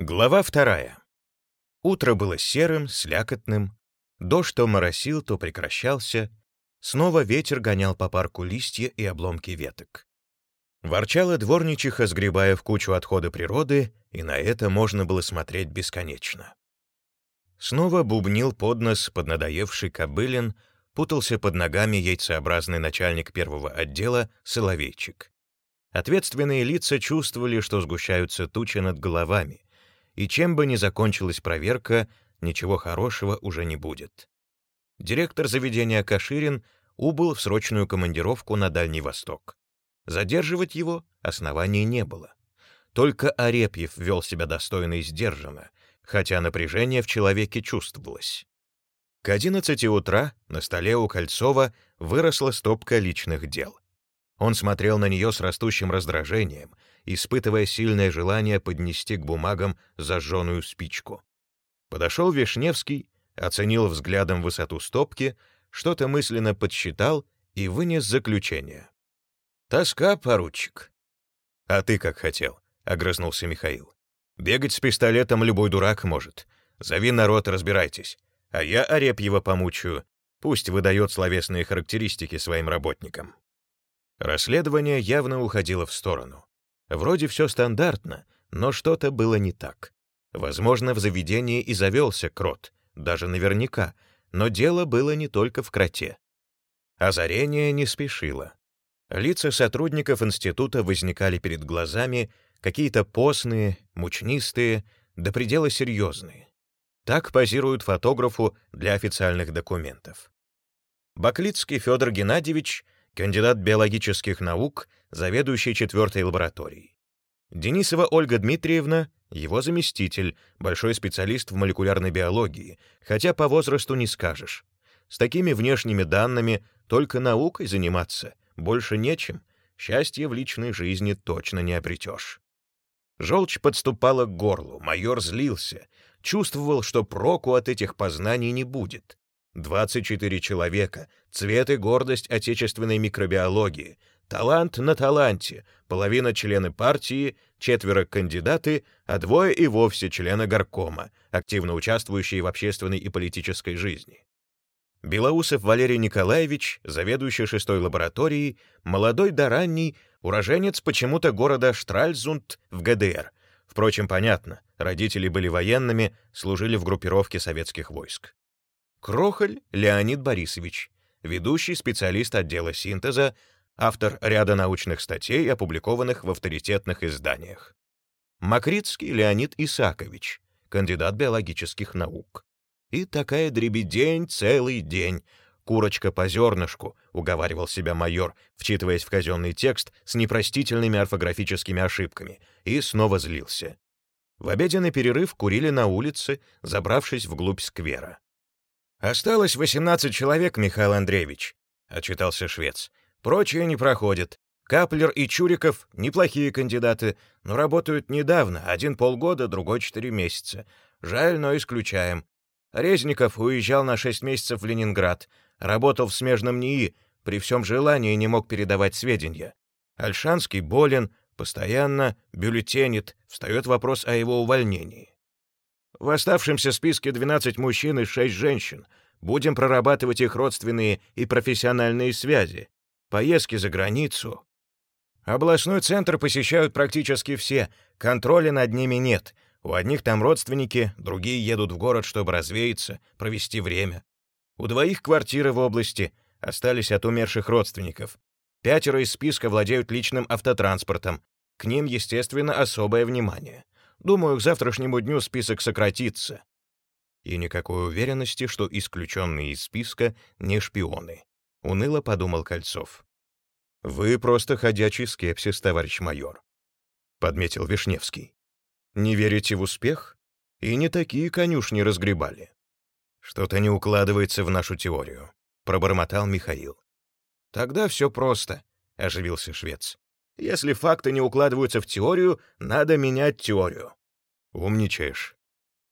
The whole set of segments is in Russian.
Глава вторая. Утро было серым, слякотным. Дождь то моросил, то прекращался. Снова ветер гонял по парку листья и обломки веток. Ворчала дворничиха, сгребая в кучу отходы природы, и на это можно было смотреть бесконечно. Снова бубнил под нос поднадоевший кобылин, путался под ногами яйцеобразный начальник первого отдела Соловейчик. Ответственные лица чувствовали, что сгущаются тучи над головами, и чем бы ни закончилась проверка, ничего хорошего уже не будет. Директор заведения Каширин убыл в срочную командировку на Дальний Восток. Задерживать его оснований не было. Только Арепьев вел себя достойно и сдержанно, хотя напряжение в человеке чувствовалось. К 11 утра на столе у Кольцова выросла стопка личных дел. Он смотрел на нее с растущим раздражением испытывая сильное желание поднести к бумагам зажженную спичку. Подошел Вишневский, оценил взглядом высоту стопки, что-то мысленно подсчитал и вынес заключение. «Тоска, поручик». «А ты как хотел», — огрызнулся Михаил. «Бегать с пистолетом любой дурак может. Зови народ, разбирайтесь. А я Арепьева помучаю. Пусть выдает словесные характеристики своим работникам». Расследование явно уходило в сторону. Вроде все стандартно, но что-то было не так. Возможно, в заведении и завелся крот, даже наверняка, но дело было не только в кроте. Озарение не спешило. Лица сотрудников института возникали перед глазами, какие-то постные, мучнистые, до предела серьезные. Так позируют фотографу для официальных документов. Баклицкий Федор Геннадьевич — кандидат биологических наук, заведующий четвертой лабораторией. Денисова Ольга Дмитриевна, его заместитель, большой специалист в молекулярной биологии, хотя по возрасту не скажешь. С такими внешними данными только наукой заниматься, больше нечем, счастье в личной жизни точно не обретешь. Желчь подступала к горлу, майор злился, чувствовал, что проку от этих познаний не будет. 24 человека, цвет и гордость отечественной микробиологии, талант на таланте, половина члены партии, четверо кандидаты, а двое и вовсе члены горкома, активно участвующие в общественной и политической жизни. Белоусов Валерий Николаевич, заведующий шестой лабораторией, молодой да ранний, уроженец почему-то города Штральзунд в ГДР. Впрочем, понятно, родители были военными, служили в группировке советских войск. Крохоль Леонид Борисович, ведущий специалист отдела синтеза, автор ряда научных статей, опубликованных в авторитетных изданиях. Макритский Леонид Исакович, кандидат биологических наук. И такая дребедень целый день. Курочка по зернышку, уговаривал себя майор, вчитываясь в казенный текст с непростительными орфографическими ошибками, и снова злился. В обеденный перерыв курили на улице, забравшись вглубь сквера. «Осталось 18 человек, Михаил Андреевич», — отчитался швец. «Прочие не проходят. Каплер и Чуриков — неплохие кандидаты, но работают недавно, один полгода, другой четыре месяца. Жаль, но исключаем. Резников уезжал на шесть месяцев в Ленинград, работал в смежном НИИ, при всем желании не мог передавать сведения. Альшанский болен, постоянно бюллетенит, встает вопрос о его увольнении. В оставшемся списке 12 мужчин и 6 женщин. Будем прорабатывать их родственные и профессиональные связи. Поездки за границу. Областной центр посещают практически все, контроля над ними нет. У одних там родственники, другие едут в город, чтобы развеяться, провести время. У двоих квартиры в области, остались от умерших родственников. Пятеро из списка владеют личным автотранспортом. К ним, естественно, особое внимание. Думаю, к завтрашнему дню список сократится. И никакой уверенности, что исключенные из списка не шпионы. Уныло подумал Кольцов. «Вы просто ходячий скепсис, товарищ майор», — подметил Вишневский. «Не верите в успех? И не такие конюшни разгребали». «Что-то не укладывается в нашу теорию», — пробормотал Михаил. «Тогда все просто», — оживился швец. Если факты не укладываются в теорию, надо менять теорию. Умничаешь.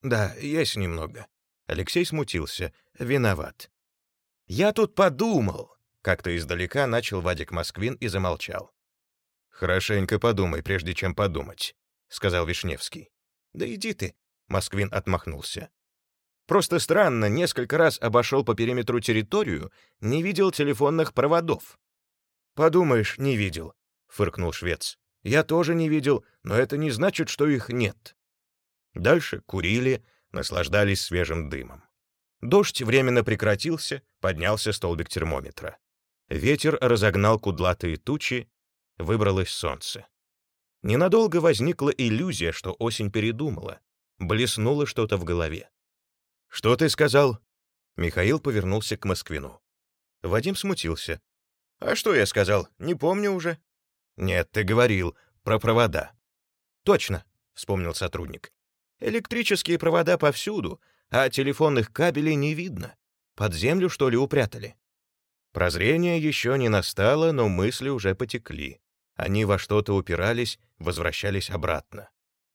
Да, есть немного. Алексей смутился. Виноват. Я тут подумал. Как-то издалека начал Вадик Москвин и замолчал. «Хорошенько подумай, прежде чем подумать», — сказал Вишневский. «Да иди ты», — Москвин отмахнулся. «Просто странно, несколько раз обошел по периметру территорию, не видел телефонных проводов». «Подумаешь, не видел», — фыркнул швец. «Я тоже не видел, но это не значит, что их нет». Дальше курили, наслаждались свежим дымом. Дождь временно прекратился, поднялся столбик термометра. Ветер разогнал кудлатые тучи, выбралось солнце. Ненадолго возникла иллюзия, что осень передумала. Блеснуло что-то в голове. «Что ты сказал?» Михаил повернулся к Москвину. Вадим смутился. «А что я сказал? Не помню уже». «Нет, ты говорил про провода». «Точно», — вспомнил сотрудник. «Электрические провода повсюду, а телефонных кабелей не видно. Под землю, что ли, упрятали?» Прозрение еще не настало, но мысли уже потекли. Они во что-то упирались, возвращались обратно.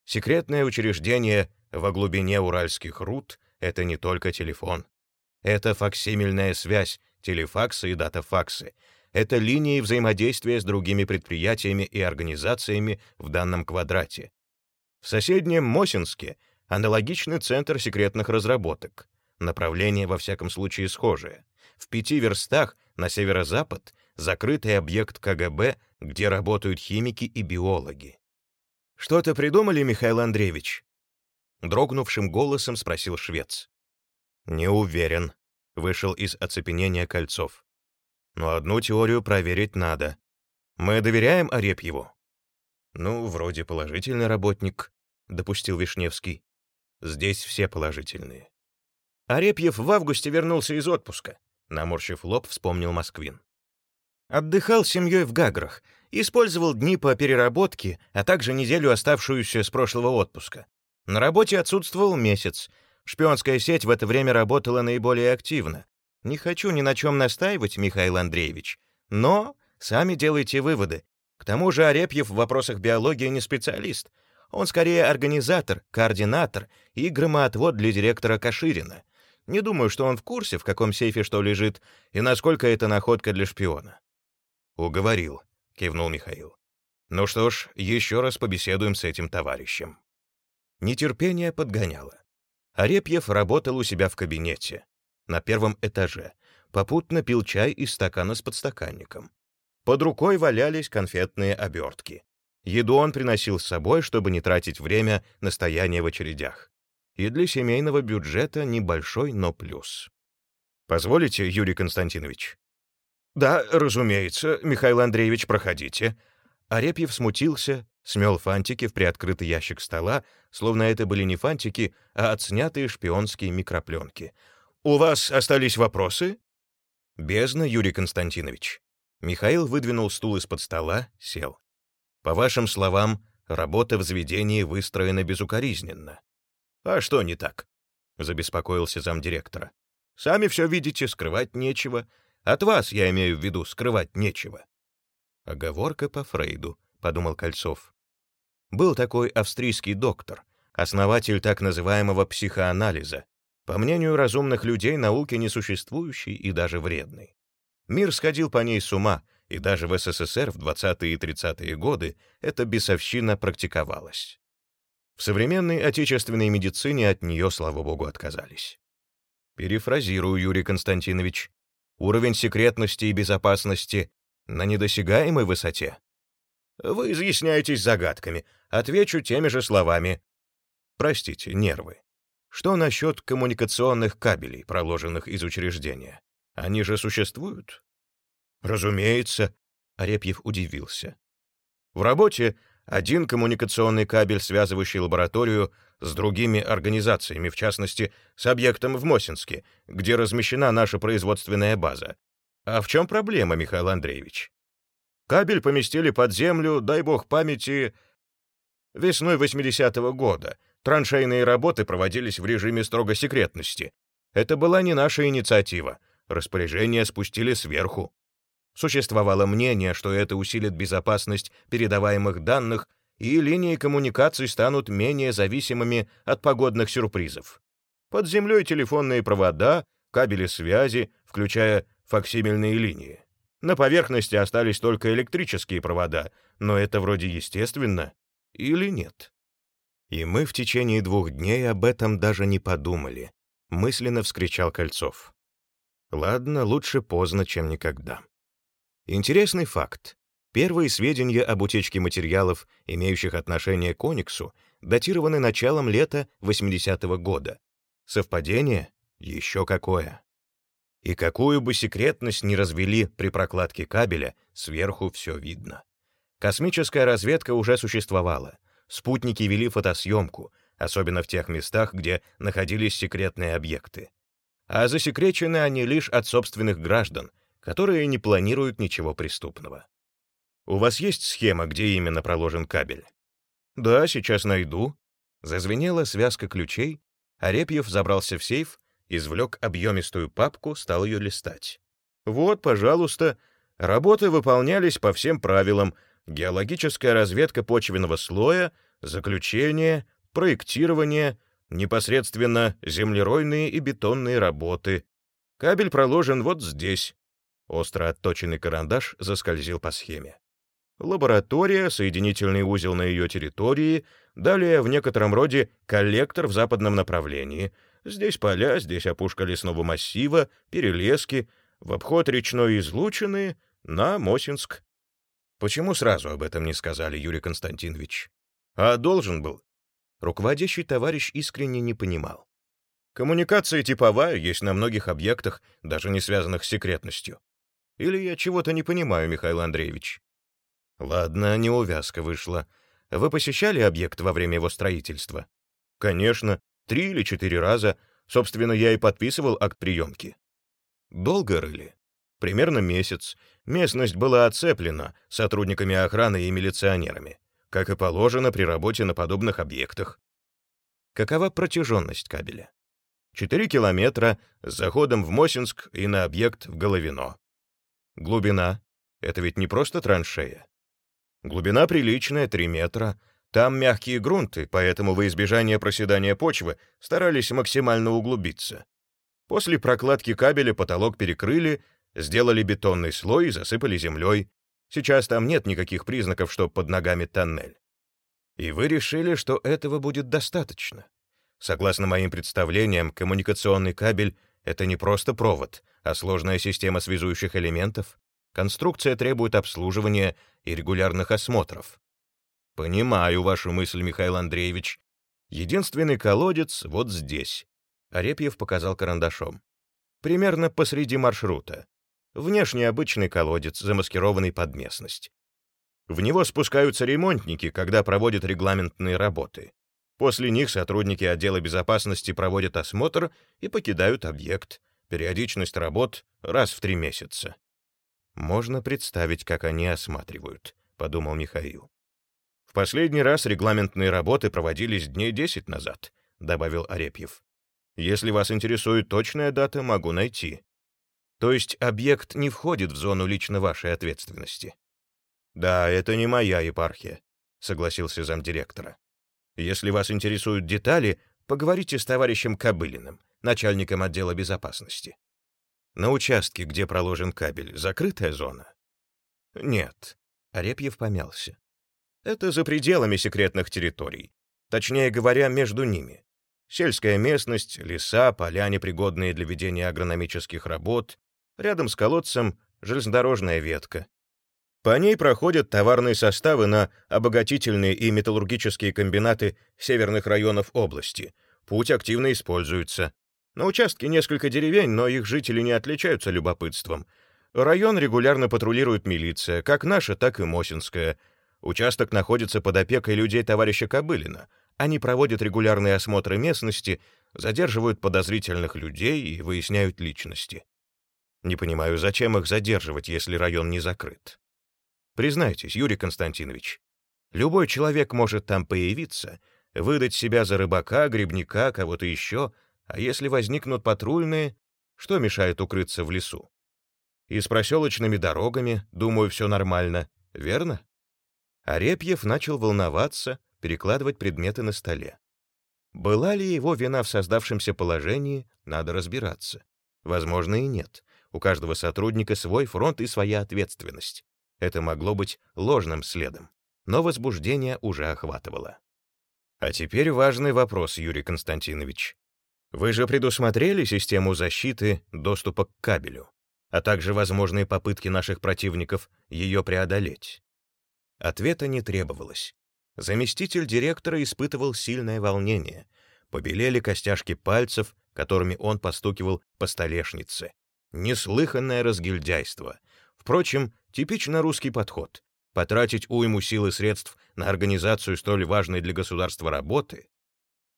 Секретное учреждение во глубине уральских руд — это не только телефон. Это факсимильная связь, телефаксы и датафаксы. Это линии взаимодействия с другими предприятиями и организациями в данном квадрате. В соседнем Мосинске аналогичный центр секретных разработок. Направление, во всяком случае, схожее. В пяти верстах на северо-запад закрытый объект КГБ, где работают химики и биологи. «Что-то придумали, Михаил Андреевич?» Дрогнувшим голосом спросил швец. «Не уверен», — вышел из оцепенения Кольцов. «Но одну теорию проверить надо. Мы доверяем Арепьеву?» «Ну, вроде положительный работник», — допустил Вишневский. «Здесь все положительные». Арепьев в августе вернулся из отпуска. Наморщив лоб, вспомнил Москвин. Отдыхал с семьей в Гаграх, использовал дни по переработке, а также неделю, оставшуюся с прошлого отпуска. На работе отсутствовал месяц. Шпионская сеть в это время работала наиболее активно. Не хочу ни на чем настаивать, Михаил Андреевич, но сами делайте выводы. К тому же Арепьев в вопросах биологии не специалист. Он скорее организатор, координатор и громоотвод для директора Каширина. Не думаю, что он в курсе, в каком сейфе что лежит, и насколько это находка для шпиона. «Уговорил», — кивнул Михаил. «Ну что ж, еще раз побеседуем с этим товарищем». Нетерпение подгоняло. Арепьев работал у себя в кабинете, на первом этаже, попутно пил чай из стакана с подстаканником. Под рукой валялись конфетные обертки. Еду он приносил с собой, чтобы не тратить время на стояние в очередях и для семейного бюджета небольшой, но плюс. Позволите, Юрий Константинович? Да, разумеется, Михаил Андреевич, проходите. Арепьев смутился, смел фантики в приоткрытый ящик стола, словно это были не фантики, а отснятые шпионские микропленки. «У вас остались вопросы?» «Бездна, Юрий Константинович». Михаил выдвинул стул из-под стола, сел. «По вашим словам, работа в заведении выстроена безукоризненно. «А что не так?» — забеспокоился замдиректора. «Сами все видите, скрывать нечего. От вас, я имею в виду, скрывать нечего». «Оговорка по Фрейду», — подумал Кольцов. Был такой австрийский доктор, основатель так называемого психоанализа, по мнению разумных людей, науки несуществующей и даже вредной. Мир сходил по ней с ума, и даже в СССР в 20-е и 30-е годы эта бесовщина практиковалась. В современной отечественной медицине от нее, слава богу, отказались. Перефразирую, Юрий Константинович. Уровень секретности и безопасности на недосягаемой высоте. Вы изъясняетесь загадками. Отвечу теми же словами. Простите, нервы. Что насчет коммуникационных кабелей, проложенных из учреждения? Они же существуют? Разумеется, Арепьев удивился. В работе один коммуникационный кабель, связывающий лабораторию с другими организациями, в частности, с объектом в Мосинске, где размещена наша производственная база. А в чем проблема, Михаил Андреевич? Кабель поместили под землю, дай бог памяти, весной 80-го года. Траншейные работы проводились в режиме строгой секретности. Это была не наша инициатива. Распоряжение спустили сверху. Существовало мнение, что это усилит безопасность передаваемых данных, и линии коммуникаций станут менее зависимыми от погодных сюрпризов. Под землей телефонные провода, кабели связи, включая факсимильные линии. На поверхности остались только электрические провода, но это вроде естественно или нет? И мы в течение двух дней об этом даже не подумали, мысленно вскричал Кольцов. Ладно, лучше поздно, чем никогда. Интересный факт. Первые сведения об утечке материалов, имеющих отношение к Ониксу, датированы началом лета 80-го года. Совпадение? Еще какое. И какую бы секретность ни развели при прокладке кабеля, сверху все видно. Космическая разведка уже существовала. Спутники вели фотосъемку, особенно в тех местах, где находились секретные объекты. А засекречены они лишь от собственных граждан, которые не планируют ничего преступного. У вас есть схема, где именно проложен кабель? Да, сейчас найду. Зазвенела связка ключей, а Репьев забрался в сейф, извлек объемистую папку, стал ее листать. Вот, пожалуйста, работы выполнялись по всем правилам. Геологическая разведка почвенного слоя, заключение, проектирование, непосредственно землеройные и бетонные работы. Кабель проложен вот здесь. Остро отточенный карандаш заскользил по схеме. Лаборатория, соединительный узел на ее территории, далее в некотором роде коллектор в западном направлении. Здесь поля, здесь опушка лесного массива, перелески, в обход речной излучины, на Мосинск. Почему сразу об этом не сказали, Юрий Константинович? А должен был. Руководящий товарищ искренне не понимал. Коммуникация типовая есть на многих объектах, даже не связанных с секретностью. Или я чего-то не понимаю, Михаил Андреевич? Ладно, неувязка вышла. Вы посещали объект во время его строительства? Конечно, три или четыре раза. Собственно, я и подписывал акт приемки. Долго рыли? Примерно месяц. Местность была оцеплена сотрудниками охраны и милиционерами, как и положено при работе на подобных объектах. Какова протяженность кабеля? Четыре километра с заходом в Мосинск и на объект в Головино. Глубина — это ведь не просто траншея. Глубина приличная, 3 метра. Там мягкие грунты, поэтому во избежание проседания почвы старались максимально углубиться. После прокладки кабеля потолок перекрыли, сделали бетонный слой и засыпали землей. Сейчас там нет никаких признаков, что под ногами тоннель. И вы решили, что этого будет достаточно. Согласно моим представлениям, коммуникационный кабель — это не просто провод, а сложная система связующих элементов. Конструкция требует обслуживания и регулярных осмотров. Понимаю вашу мысль, Михаил Андреевич. Единственный колодец вот здесь. Арепьев показал карандашом. Примерно посреди маршрута. Внешне обычный колодец, замаскированный под местность. В него спускаются ремонтники, когда проводят регламентные работы. После них сотрудники отдела безопасности проводят осмотр и покидают объект. Периодичность работ — раз в три месяца. «Можно представить, как они осматривают», — подумал Михаил. «В последний раз регламентные работы проводились дней десять назад», — добавил Арепьев. «Если вас интересует точная дата, могу найти». «То есть объект не входит в зону лично вашей ответственности?» «Да, это не моя епархия», — согласился замдиректора. «Если вас интересуют детали, поговорите с товарищем Кобылиным, начальником отдела безопасности. На участке, где проложен кабель, закрытая зона? Нет. Арепьев помялся. Это за пределами секретных территорий. Точнее говоря, между ними. Сельская местность, леса, поля, непригодные для ведения агрономических работ. Рядом с колодцем железнодорожная ветка. По ней проходят товарные составы на обогатительные и металлургические комбинаты северных районов области. Путь активно используется. На участке несколько деревень, но их жители не отличаются любопытством. Район регулярно патрулирует милиция, как наша, так и Мосинская. Участок находится под опекой людей товарища Кобылина. Они проводят регулярные осмотры местности, задерживают подозрительных людей и выясняют личности. Не понимаю, зачем их задерживать, если район не закрыт. Признайтесь, Юрий Константинович, любой человек может там появиться, выдать себя за рыбака, грибника, кого-то еще — а если возникнут патрульные, что мешает укрыться в лесу? И с проселочными дорогами, думаю, все нормально, верно? Арепьев начал волноваться, перекладывать предметы на столе. Была ли его вина в создавшемся положении, надо разбираться. Возможно, и нет. У каждого сотрудника свой фронт и своя ответственность. Это могло быть ложным следом, но возбуждение уже охватывало. А теперь важный вопрос, Юрий Константинович. Вы же предусмотрели систему защиты доступа к кабелю, а также возможные попытки наших противников ее преодолеть? Ответа не требовалось. Заместитель директора испытывал сильное волнение. Побелели костяшки пальцев, которыми он постукивал по столешнице. Неслыханное разгильдяйство. Впрочем, типично русский подход. Потратить уйму сил и средств на организацию столь важной для государства работы,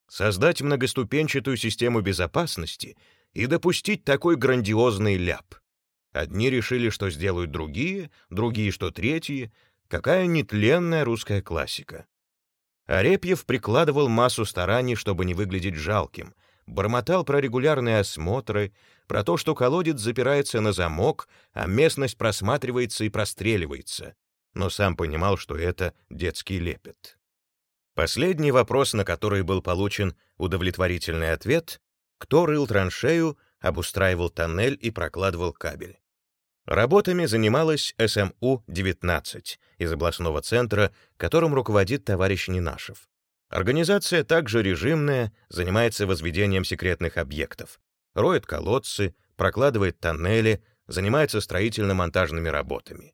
создать многоступенчатую систему безопасности и допустить такой грандиозный ляп. Одни решили, что сделают другие, другие, что третьи, Какая нетленная русская классика. Арепьев прикладывал массу стараний, чтобы не выглядеть жалким, бормотал про регулярные осмотры, про то, что колодец запирается на замок, а местность просматривается и простреливается, но сам понимал, что это детский лепет. Последний вопрос, на который был получен удовлетворительный ответ, кто рыл траншею, обустраивал тоннель и прокладывал кабель. Работами занималась СМУ-19 из областного центра, которым руководит товарищ Нинашев. Организация также режимная, занимается возведением секретных объектов, роет колодцы, прокладывает тоннели, занимается строительно-монтажными работами.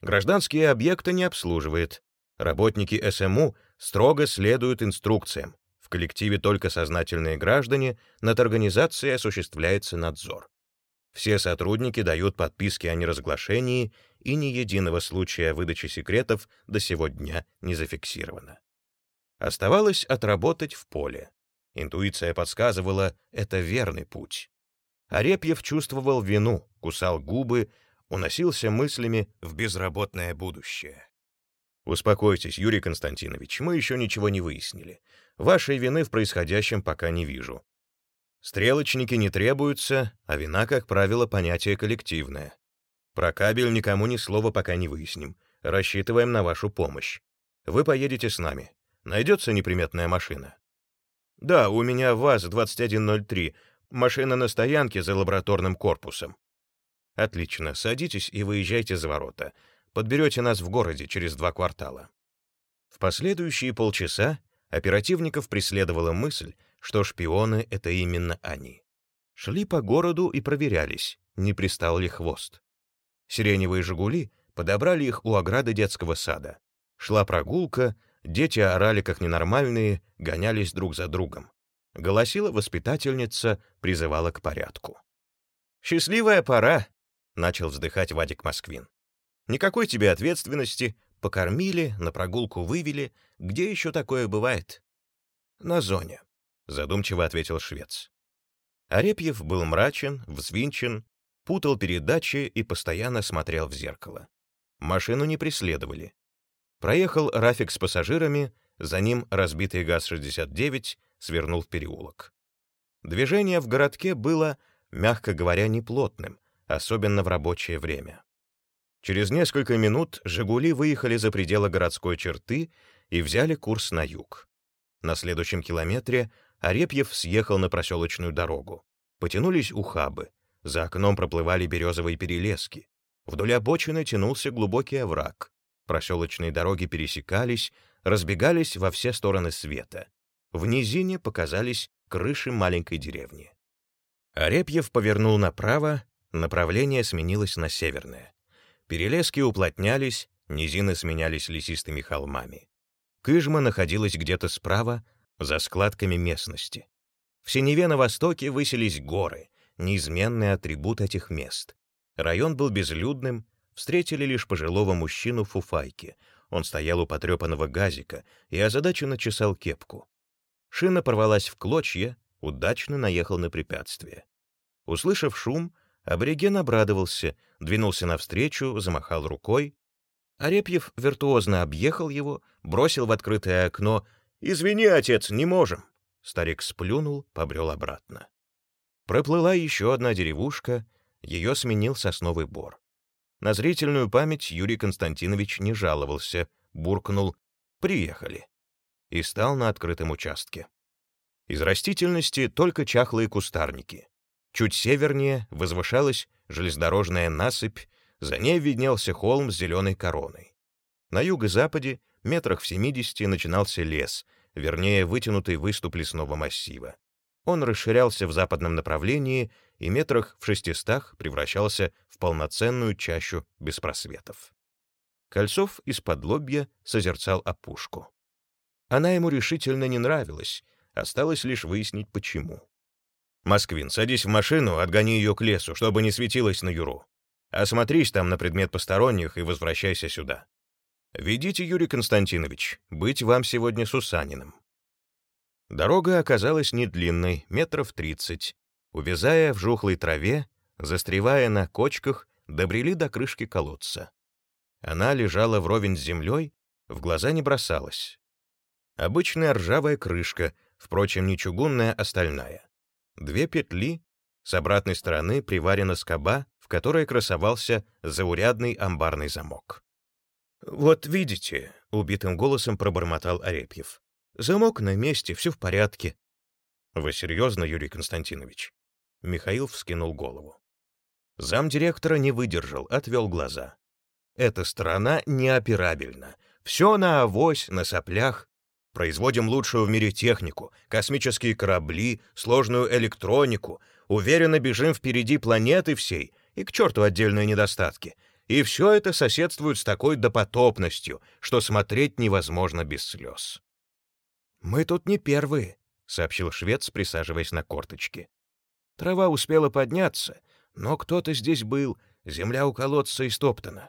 Гражданские объекты не обслуживает. Работники СМУ строго следуют инструкциям. В коллективе только сознательные граждане, над организацией осуществляется надзор. Все сотрудники дают подписки о неразглашении, и ни единого случая выдачи секретов до сего дня не зафиксировано. Оставалось отработать в поле. Интуиция подсказывала, это верный путь. Арепьев чувствовал вину, кусал губы, уносился мыслями в безработное будущее. «Успокойтесь, Юрий Константинович, мы еще ничего не выяснили. Вашей вины в происходящем пока не вижу. Стрелочники не требуются, а вина, как правило, понятие коллективное. Про кабель никому ни слова пока не выясним. Рассчитываем на вашу помощь. Вы поедете с нами. Найдется неприметная машина? Да, у меня ВАЗ-2103. Машина на стоянке за лабораторным корпусом. Отлично, садитесь и выезжайте за ворота. Подберете нас в городе через два квартала. В последующие полчаса оперативников преследовала мысль, что шпионы — это именно они. Шли по городу и проверялись, не пристал ли хвост. Сиреневые «Жигули» подобрали их у ограды детского сада. Шла прогулка, дети орали как ненормальные, гонялись друг за другом. Голосила воспитательница, призывала к порядку. «Счастливая пора!» — начал вздыхать Вадик Москвин. «Никакой тебе ответственности, покормили, на прогулку вывели. Где еще такое бывает?» «На зоне задумчиво ответил швец. Арепьев был мрачен, взвинчен, путал передачи и постоянно смотрел в зеркало. Машину не преследовали. Проехал Рафик с пассажирами, за ним разбитый ГАЗ-69 свернул в переулок. Движение в городке было, мягко говоря, неплотным, особенно в рабочее время. Через несколько минут «Жигули» выехали за пределы городской черты и взяли курс на юг. На следующем километре Арепьев съехал на проселочную дорогу. Потянулись ухабы. За окном проплывали березовые перелески. Вдоль обочины тянулся глубокий овраг. Проселочные дороги пересекались, разбегались во все стороны света. В низине показались крыши маленькой деревни. Арепьев повернул направо, направление сменилось на северное. Перелески уплотнялись, низины сменялись лесистыми холмами. Кыжма находилась где-то справа, за складками местности. В синеве на востоке высились горы, неизменный атрибут этих мест. Район был безлюдным, встретили лишь пожилого мужчину в фуфайке. Он стоял у потрепанного газика и озадаченно чесал кепку. Шина порвалась в клочья, удачно наехал на препятствие. Услышав шум, абориген обрадовался, двинулся навстречу, замахал рукой. Арепьев виртуозно объехал его, бросил в открытое окно «Извини, отец, не можем». Старик сплюнул, побрел обратно. Проплыла еще одна деревушка, ее сменил сосновый бор. На зрительную память Юрий Константинович не жаловался, буркнул «Приехали» и стал на открытом участке. Из растительности только чахлые кустарники. Чуть севернее возвышалась железнодорожная насыпь, за ней виднелся холм с зеленой короной. На юго-западе метрах в 70 начинался лес, вернее, вытянутый выступ лесного массива. Он расширялся в западном направлении и метрах в шестистах превращался в полноценную чащу без просветов. Кольцов из-под лобья созерцал опушку. Она ему решительно не нравилась, осталось лишь выяснить, почему. «Москвин, садись в машину, отгони ее к лесу, чтобы не светилась на Юру. Осмотрись там на предмет посторонних и возвращайся сюда. Ведите, Юрий Константинович, быть вам сегодня с Усаниным». Дорога оказалась не длинной, метров тридцать. Увязая в жухлой траве, застревая на кочках, добрели до крышки колодца. Она лежала вровень с землей, в глаза не бросалась. Обычная ржавая крышка, впрочем, не чугунная, а стальная. Две петли, с обратной стороны приварена скоба, в которой красовался заурядный амбарный замок. «Вот видите», — убитым голосом пробормотал Арепьев. «Замок на месте, все в порядке». «Вы серьезно, Юрий Константинович?» Михаил вскинул голову. Замдиректора не выдержал, отвел глаза. «Эта страна неоперабельна. Все на авось, на соплях. Производим лучшую в мире технику, космические корабли, сложную электронику, уверенно бежим впереди планеты всей, и к черту отдельные недостатки. И все это соседствует с такой допотопностью, что смотреть невозможно без слез. «Мы тут не первые», — сообщил швец, присаживаясь на корточки. Трава успела подняться, но кто-то здесь был, земля у колодца истоптана.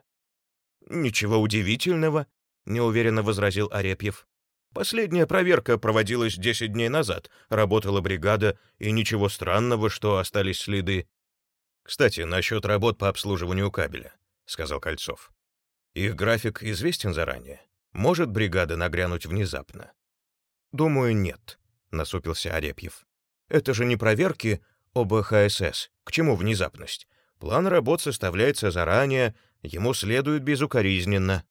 «Ничего удивительного», — неуверенно возразил Арепьев. Последняя проверка проводилась 10 дней назад, работала бригада, и ничего странного, что остались следы. «Кстати, насчет работ по обслуживанию кабеля», — сказал Кольцов. «Их график известен заранее. Может бригада нагрянуть внезапно?» «Думаю, нет», — насупился Арепьев. «Это же не проверки ОБХСС. К чему внезапность? План работ составляется заранее, ему следует безукоризненно.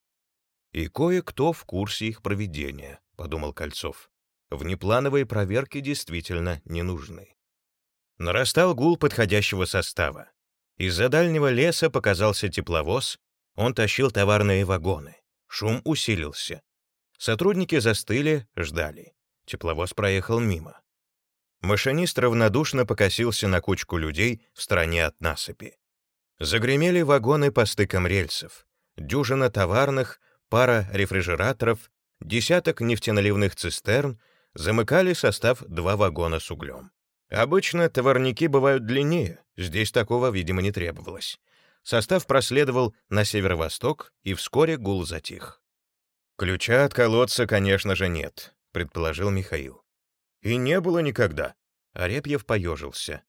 И кое-кто в курсе их проведения подумал Кольцов. Внеплановые проверки действительно не нужны. Нарастал гул подходящего состава. Из-за дальнего леса показался тепловоз, он тащил товарные вагоны. Шум усилился. Сотрудники застыли, ждали. Тепловоз проехал мимо. Машинист равнодушно покосился на кучку людей в стороне от насыпи. Загремели вагоны по стыкам рельсов. Дюжина товарных, пара рефрижераторов, десяток нефтеналивных цистерн замыкали состав два вагона с углем. Обычно товарники бывают длиннее, здесь такого, видимо, не требовалось. Состав проследовал на северо-восток, и вскоре гул затих. «Ключа от колодца, конечно же, нет», — предположил Михаил. «И не было никогда». Арепьев поежился.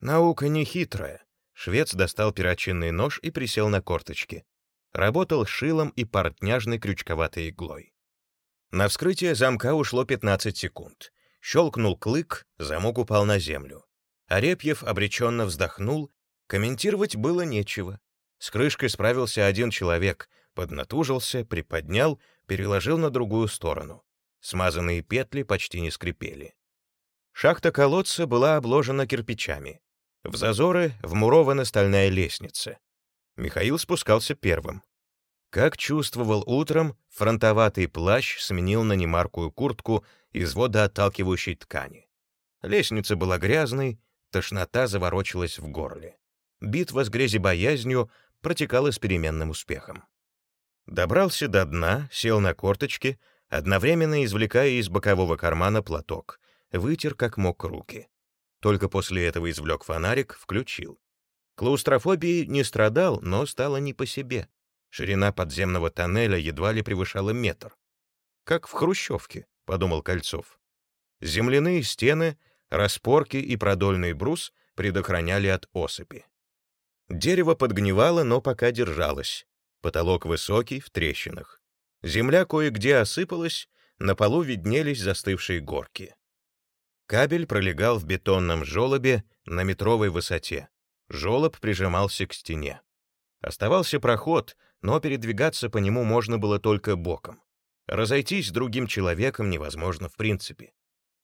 «Наука не хитрая». Швец достал перочинный нож и присел на корточки. Работал шилом и портняжной крючковатой иглой. На вскрытие замка ушло 15 секунд. Щелкнул клык, замок упал на землю. Арепьев обреченно вздохнул, комментировать было нечего. С крышкой справился один человек, поднатужился, приподнял, переложил на другую сторону. Смазанные петли почти не скрипели. Шахта колодца была обложена кирпичами. В зазоры вмурована стальная лестница. Михаил спускался первым. Как чувствовал утром, фронтоватый плащ сменил на немаркую куртку из водоотталкивающей ткани. Лестница была грязной, тошнота заворочилась в горле. Битва с грязебоязнью протекала с переменным успехом. Добрался до дна, сел на корточки, одновременно извлекая из бокового кармана платок, вытер как мог руки. Только после этого извлек фонарик, включил. Клаустрофобией не страдал, но стало не по себе. Ширина подземного тоннеля едва ли превышала метр. «Как в Хрущевке», — подумал Кольцов. Земляные стены, распорки и продольный брус предохраняли от осыпи. Дерево подгнивало, но пока держалось. Потолок высокий, в трещинах. Земля кое-где осыпалась, на полу виднелись застывшие горки. Кабель пролегал в бетонном желобе на метровой высоте. Желоб прижимался к стене. Оставался проход, но передвигаться по нему можно было только боком. Разойтись с другим человеком невозможно в принципе.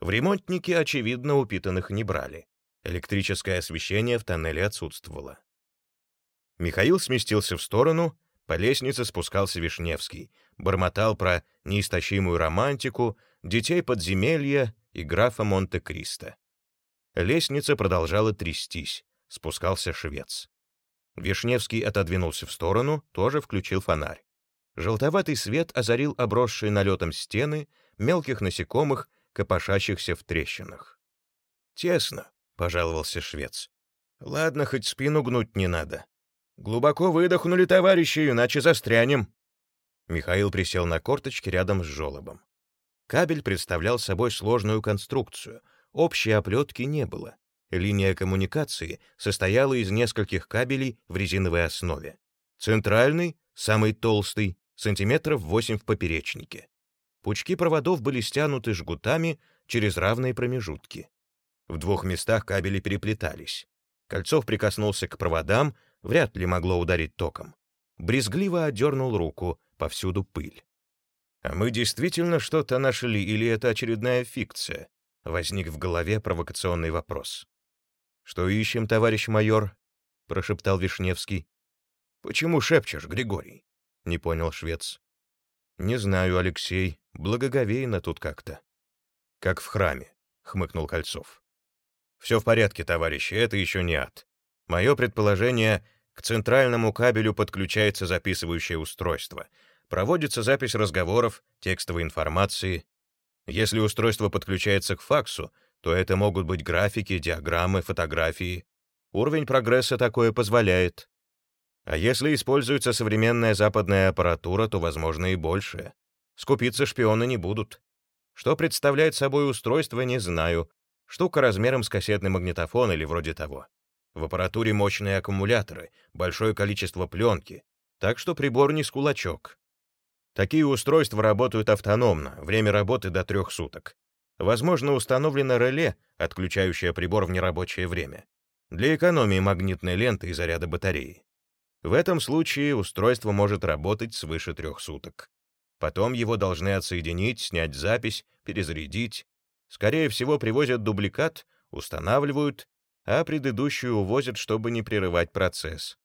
В ремонтнике, очевидно, упитанных не брали. Электрическое освещение в тоннеле отсутствовало. Михаил сместился в сторону, По лестнице спускался Вишневский, бормотал про неистощимую романтику, детей подземелья и графа Монте-Кристо. Лестница продолжала трястись, спускался швец. Вишневский отодвинулся в сторону, тоже включил фонарь. Желтоватый свет озарил обросшие налетом стены, мелких насекомых, копошащихся в трещинах. «Тесно», — пожаловался швец. «Ладно, хоть спину гнуть не надо. Глубоко выдохнули, товарищи, иначе застрянем». Михаил присел на корточки рядом с жолобом. Кабель представлял собой сложную конструкцию, общей оплетки не было. Линия коммуникации состояла из нескольких кабелей в резиновой основе. Центральный, самый толстый, сантиметров 8 в поперечнике. Пучки проводов были стянуты жгутами через равные промежутки. В двух местах кабели переплетались. Кольцов прикоснулся к проводам, вряд ли могло ударить током. Брезгливо отдернул руку, повсюду пыль. «А мы действительно что-то нашли, или это очередная фикция?» Возник в голове провокационный вопрос. «Что ищем, товарищ майор?» — прошептал Вишневский. «Почему шепчешь, Григорий?» — не понял швец. «Не знаю, Алексей. Благоговейно тут как-то». «Как в храме», — хмыкнул Кольцов. «Все в порядке, товарищи, это еще не ад. Мое предположение, к центральному кабелю подключается записывающее устройство. Проводится запись разговоров, текстовой информации. Если устройство подключается к факсу, то это могут быть графики, диаграммы, фотографии. Уровень прогресса такое позволяет. А если используется современная западная аппаратура, то, возможно, и большее. Скупиться шпионы не будут. Что представляет собой устройство, не знаю. Штука размером с кассетный магнитофон или вроде того. В аппаратуре мощные аккумуляторы, большое количество пленки, так что прибор не с кулачок. Такие устройства работают автономно, время работы до трех суток. Возможно, установлено реле, отключающее прибор в нерабочее время, для экономии магнитной ленты и заряда батареи. В этом случае устройство может работать свыше трех суток. Потом его должны отсоединить, снять запись, перезарядить. Скорее всего, привозят дубликат, устанавливают, а предыдущую увозят, чтобы не прерывать процесс.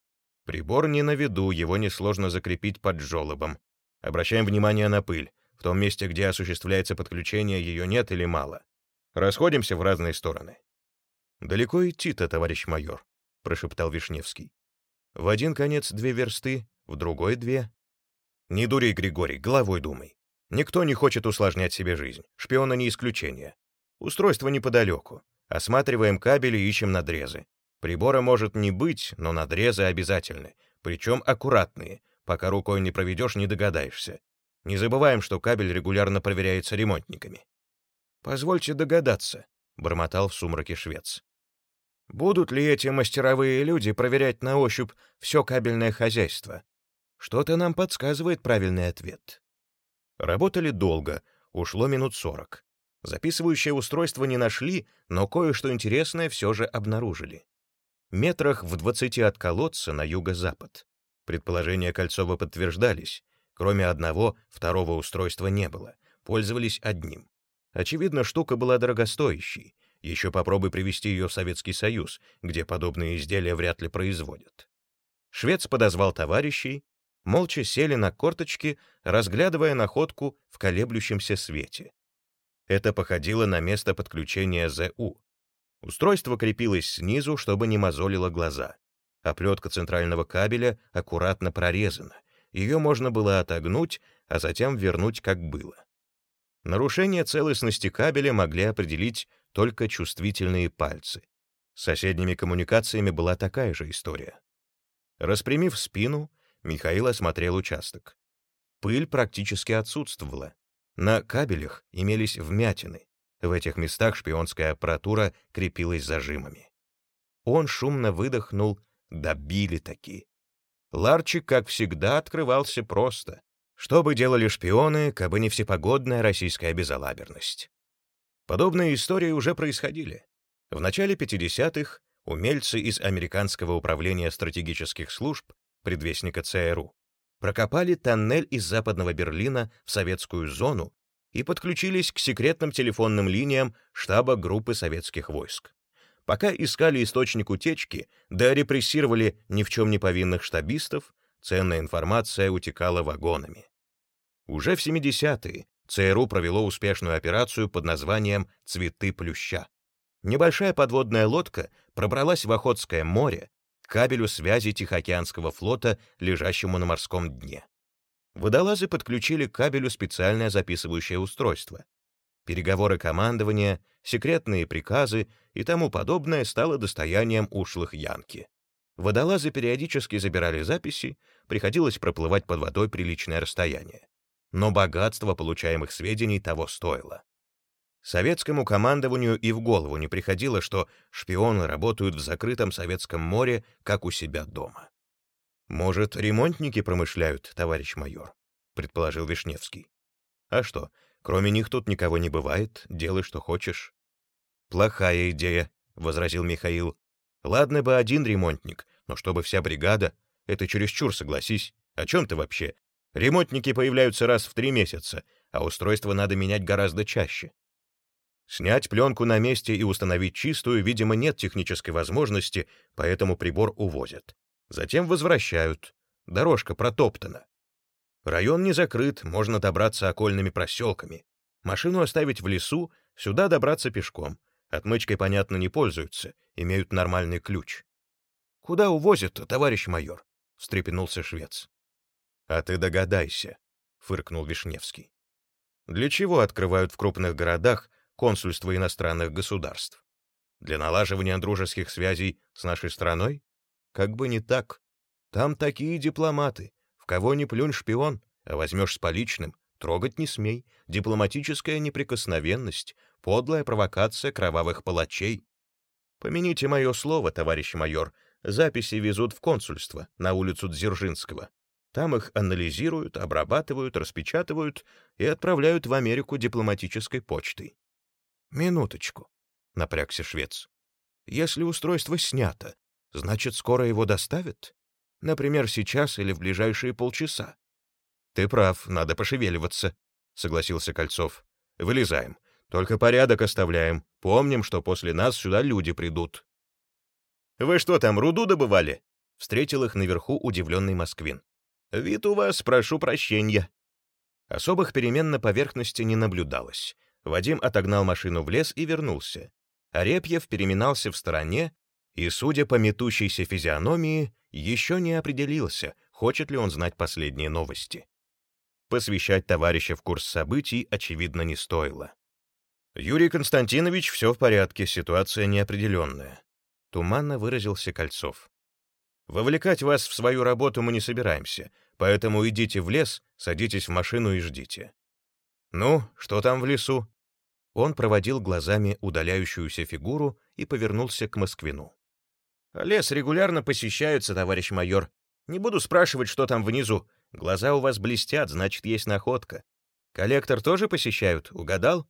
Прибор не на виду, его несложно закрепить под жёлобом. Обращаем внимание на пыль. В том месте, где осуществляется подключение, ее нет или мало. Расходимся в разные стороны. «Далеко идти-то, товарищ майор», — прошептал Вишневский. «В один конец две версты, в другой две». «Не дури, Григорий, головой думай. Никто не хочет усложнять себе жизнь. Шпиона не исключение. Устройство неподалеку. Осматриваем кабели и ищем надрезы. Прибора может не быть, но надрезы обязательны, причем аккуратные. Пока рукой не проведешь, не догадаешься. Не забываем, что кабель регулярно проверяется ремонтниками. «Позвольте догадаться», — бормотал в сумраке швец. «Будут ли эти мастеровые люди проверять на ощупь все кабельное хозяйство? Что-то нам подсказывает правильный ответ». Работали долго, ушло минут сорок. Записывающее устройство не нашли, но кое-что интересное все же обнаружили. Метрах в двадцати от колодца на юго-запад. Предположения Кольцова подтверждались. Кроме одного, второго устройства не было. Пользовались одним. Очевидно, штука была дорогостоящей. Еще попробуй привезти ее в Советский Союз, где подобные изделия вряд ли производят. Швец подозвал товарищей, молча сели на корточки, разглядывая находку в колеблющемся свете. Это походило на место подключения ЗУ. Устройство крепилось снизу, чтобы не мозолило глаза. Оплетка центрального кабеля аккуратно прорезана, ее можно было отогнуть, а затем вернуть как было. Нарушение целостности кабеля могли определить только чувствительные пальцы. С соседними коммуникациями была такая же история. Распрямив спину, Михаил осмотрел участок. Пыль практически отсутствовала. На кабелях имелись вмятины. В этих местах шпионская аппаратура крепилась зажимами. Он шумно выдохнул, добили таки. Ларчик, как всегда, открывался просто. Что бы делали шпионы, кабы не всепогодная российская безалаберность? Подобные истории уже происходили. В начале 50-х умельцы из Американского управления стратегических служб, предвестника ЦРУ, прокопали тоннель из западного Берлина в советскую зону и подключились к секретным телефонным линиям штаба группы советских войск. Пока искали источник утечки, да репрессировали ни в чем не повинных штабистов, ценная информация утекала вагонами. Уже в 70-е ЦРУ провело успешную операцию под названием «Цветы плюща». Небольшая подводная лодка пробралась в Охотское море кабелю связи Тихоокеанского флота, лежащему на морском дне. Водолазы подключили к кабелю специальное записывающее устройство. Переговоры командования, секретные приказы и тому подобное стало достоянием ушлых Янки. Водолазы периодически забирали записи, приходилось проплывать под водой приличное расстояние. Но богатство получаемых сведений того стоило. Советскому командованию и в голову не приходило, что шпионы работают в закрытом советском море, как у себя дома. «Может, ремонтники промышляют, товарищ майор?» — предположил Вишневский. «А что, кроме них тут никого не бывает, делай, что хочешь». «Плохая идея», — возразил Михаил. «Ладно бы один ремонтник, но чтобы вся бригада, это чересчур, согласись. О чем ты вообще? Ремонтники появляются раз в три месяца, а устройство надо менять гораздо чаще. Снять пленку на месте и установить чистую, видимо, нет технической возможности, поэтому прибор увозят. Затем возвращают. Дорожка протоптана. Район не закрыт, можно добраться окольными проселками. Машину оставить в лесу, сюда добраться пешком. Отмычкой, понятно, не пользуются, имеют нормальный ключ. «Куда увозят, товарищ майор?» — встрепенулся швец. «А ты догадайся», — фыркнул Вишневский. «Для чего открывают в крупных городах консульства иностранных государств. Для налаживания дружеских связей с нашей страной? Как бы не так. Там такие дипломаты. В кого ни плюнь шпион, а возьмешь с поличным, трогать не смей. Дипломатическая неприкосновенность, подлая провокация кровавых палачей. Помяните мое слово, товарищ майор, записи везут в консульство на улицу Дзержинского. Там их анализируют, обрабатывают, распечатывают и отправляют в Америку дипломатической почтой. «Минуточку», — напрягся швец. «Если устройство снято, значит, скоро его доставят? Например, сейчас или в ближайшие полчаса?» «Ты прав, надо пошевеливаться», — согласился Кольцов. «Вылезаем. Только порядок оставляем. Помним, что после нас сюда люди придут». «Вы что там, руду добывали?» — встретил их наверху удивленный Москвин. «Вид у вас, прошу прощения». Особых перемен на поверхности не наблюдалось. Вадим отогнал машину в лес и вернулся. Арепьев переминался в стороне и, судя по метущейся физиономии, еще не определился, хочет ли он знать последние новости. Посвящать товарища в курс событий, очевидно, не стоило. «Юрий Константинович, все в порядке, ситуация неопределенная», — туманно выразился Кольцов. «Вовлекать вас в свою работу мы не собираемся, поэтому идите в лес, садитесь в машину и ждите. «Ну, что там в лесу?» Он проводил глазами удаляющуюся фигуру и повернулся к Москвину. «Лес регулярно посещаются, товарищ майор. Не буду спрашивать, что там внизу. Глаза у вас блестят, значит, есть находка. Коллектор тоже посещают, угадал?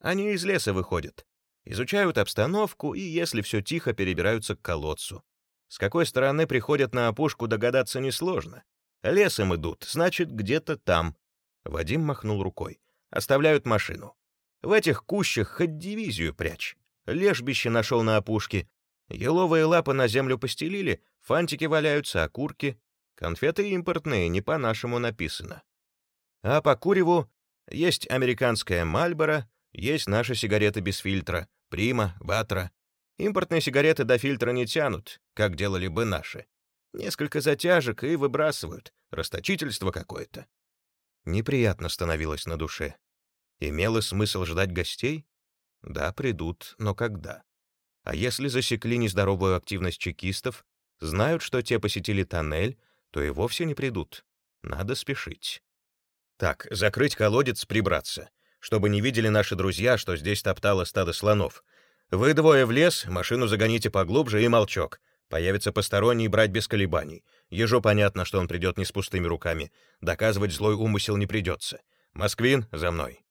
Они из леса выходят. Изучают обстановку и, если все тихо, перебираются к колодцу. С какой стороны приходят на опушку, догадаться несложно. Лесом идут, значит, где-то там. Вадим махнул рукой. Оставляют машину. В этих кущах хоть дивизию прячь. Лежбище нашел на опушке. Еловые лапы на землю постелили, фантики валяются, окурки. Конфеты импортные, не по-нашему написано. А по куреву есть американская Мальборо, есть наши сигареты без фильтра, Прима, Ватра. Импортные сигареты до фильтра не тянут, как делали бы наши. Несколько затяжек и выбрасывают. Расточительство какое-то. Неприятно становилось на душе. Имело смысл ждать гостей? Да, придут, но когда? А если засекли нездоровую активность чекистов, знают, что те посетили тоннель, то и вовсе не придут. Надо спешить. Так, закрыть колодец, прибраться, чтобы не видели наши друзья, что здесь топтало стадо слонов. Вы двое в лес, машину загоните поглубже и молчок. Появится посторонний, брать без колебаний. Ежу понятно, что он придет не с пустыми руками. Доказывать злой умысел не придется. Москвин, за мной.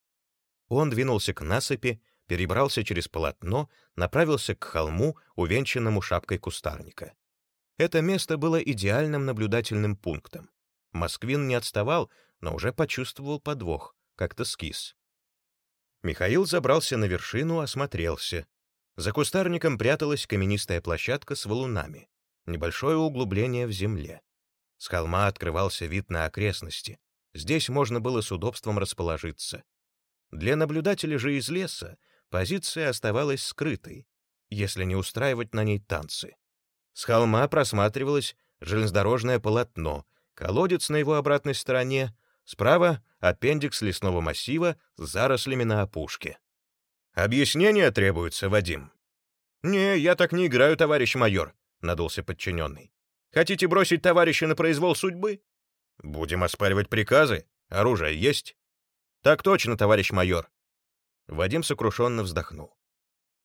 Он двинулся к насыпи, перебрался через полотно, направился к холму, увенчанному шапкой кустарника. Это место было идеальным наблюдательным пунктом. Москвин не отставал, но уже почувствовал подвох, как-то скис. Михаил забрался на вершину, осмотрелся. За кустарником пряталась каменистая площадка с валунами, небольшое углубление в земле. С холма открывался вид на окрестности. Здесь можно было с удобством расположиться. Для наблюдателя же из леса позиция оставалась скрытой, если не устраивать на ней танцы. С холма просматривалось железнодорожное полотно, колодец на его обратной стороне, справа — аппендикс лесного массива с зарослями на опушке. «Объяснение требуется, Вадим». «Не, я так не играю, товарищ майор», — надулся подчиненный. «Хотите бросить товарища на произвол судьбы?» «Будем оспаривать приказы. Оружие есть?» «Так точно, товарищ майор». Вадим сокрушенно вздохнул.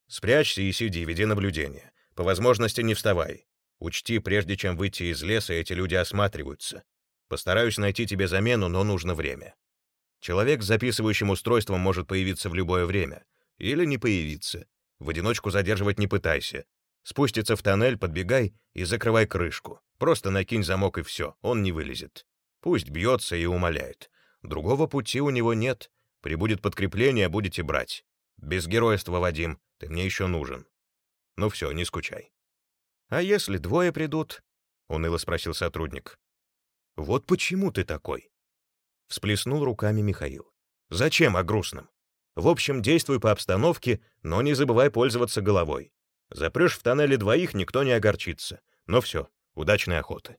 «Спрячься и сиди, веди наблюдение. По возможности не вставай. Учти, прежде чем выйти из леса, эти люди осматриваются. Постараюсь найти тебе замену, но нужно время. Человек с записывающим устройством может появиться в любое время. Или не появиться. В одиночку задерживать не пытайся. Спуститься в тоннель, подбегай и закрывай крышку. Просто накинь замок и все, он не вылезет. Пусть бьется и умоляет. Другого пути у него нет. Прибудет подкрепление, будете брать. Без геройства, Вадим, ты мне еще нужен. Ну все, не скучай. А если двое придут? Уныло спросил сотрудник. Вот почему ты такой? Всплеснул руками Михаил. Зачем о грустном? В общем, действуй по обстановке, но не забывай пользоваться головой. Запрешь в тоннеле двоих, никто не огорчится. Но все, удачной охоты.